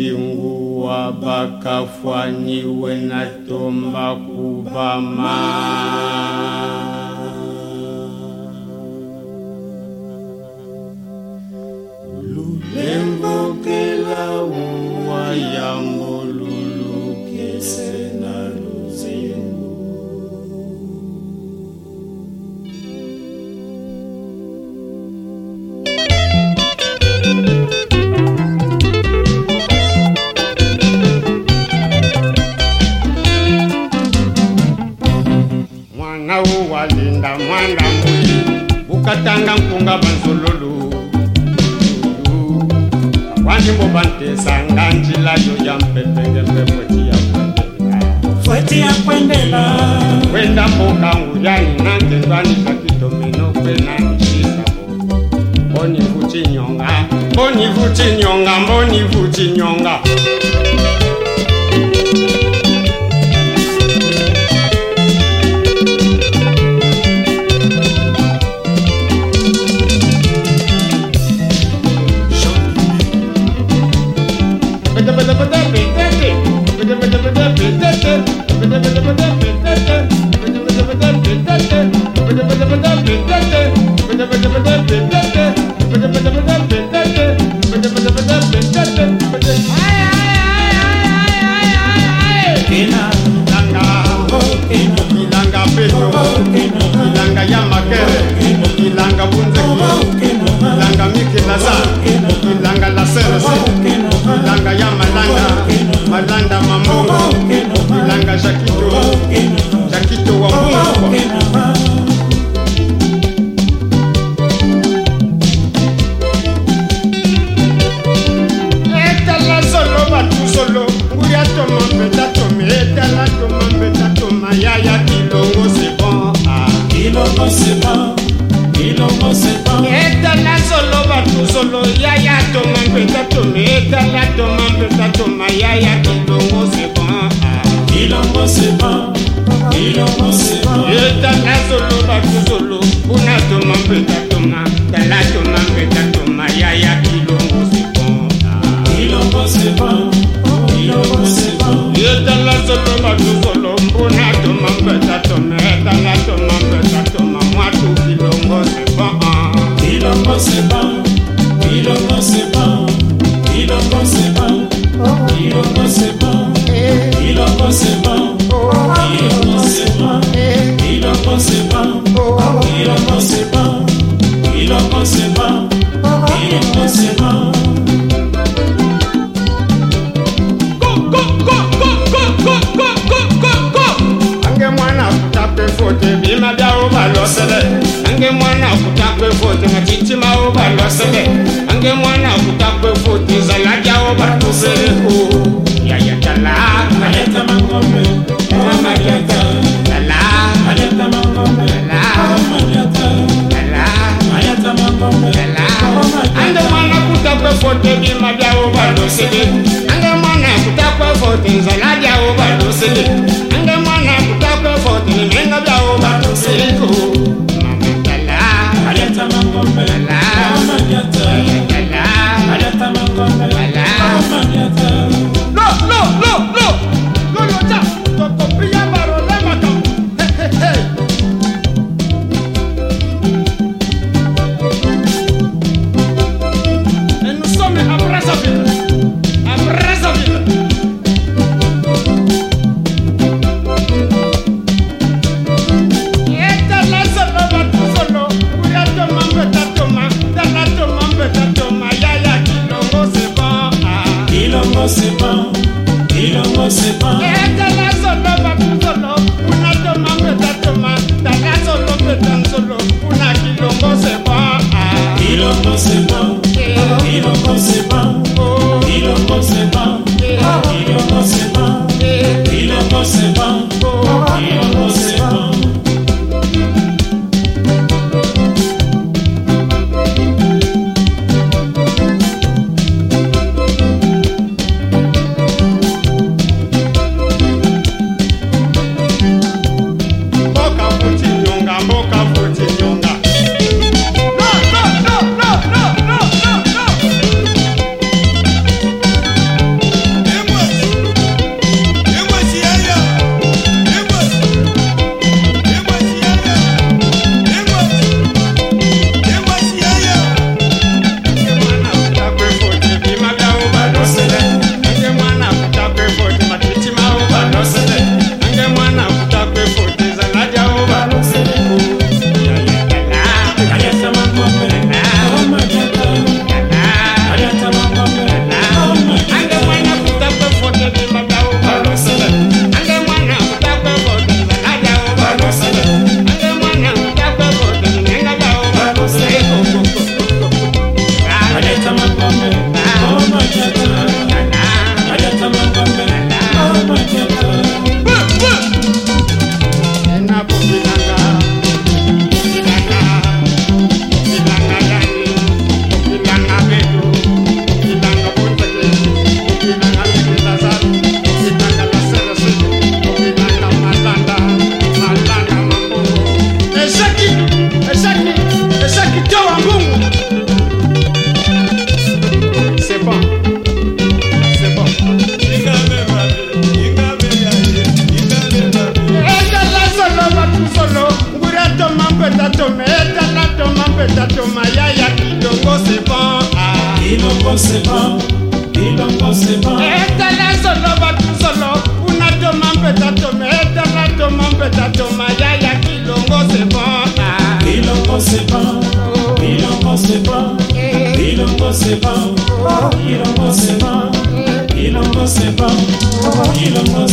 Mungu wabakafanyiwe na tomba kubama lulembokela uwa yambo lulukese katanga nkunga banzololo wandimbo bantesanga njila yo ya mpepengembe fweti ya kwendela fweti ya kwendela kwenda mboka nguyani nange ndwani kakitomeno kwenangisisabo mbonivuti nyonga mbonivuti nyonga mbonivuti nyonga etala solo bato solo yaya toma mpeta tome etala toma mpeta toma yaya tolongo seban ilongo seban ilongo seban etala solo bato solo mpuna toma mpeta Ilongo sepa, ilongo sepa, ilongo sepa, ilongo sepa, ilongo sepa, ilongo sepa, ilongo sepa, ilongo sepa. angemwana akutakwe foti ngachitima obalwaseke angemwana akutakwe foti zalakya obatuseeko yayatalakaaletamangombe amaliata lala aletamangombe lala angemwana akutakwe foti bima byao balwaseke angemwana akutakwe foti zala woman. Simple. mpeta tometa na toma mpeta toma yaya kidongo seban kidongo seban kidongo seban etala solo batu solo una toma mpeta toma etala toma mpeta toma yaya kidongo seban kidongo seban kidongo seban kidongo seban kidongo seban kidongo seban kidongo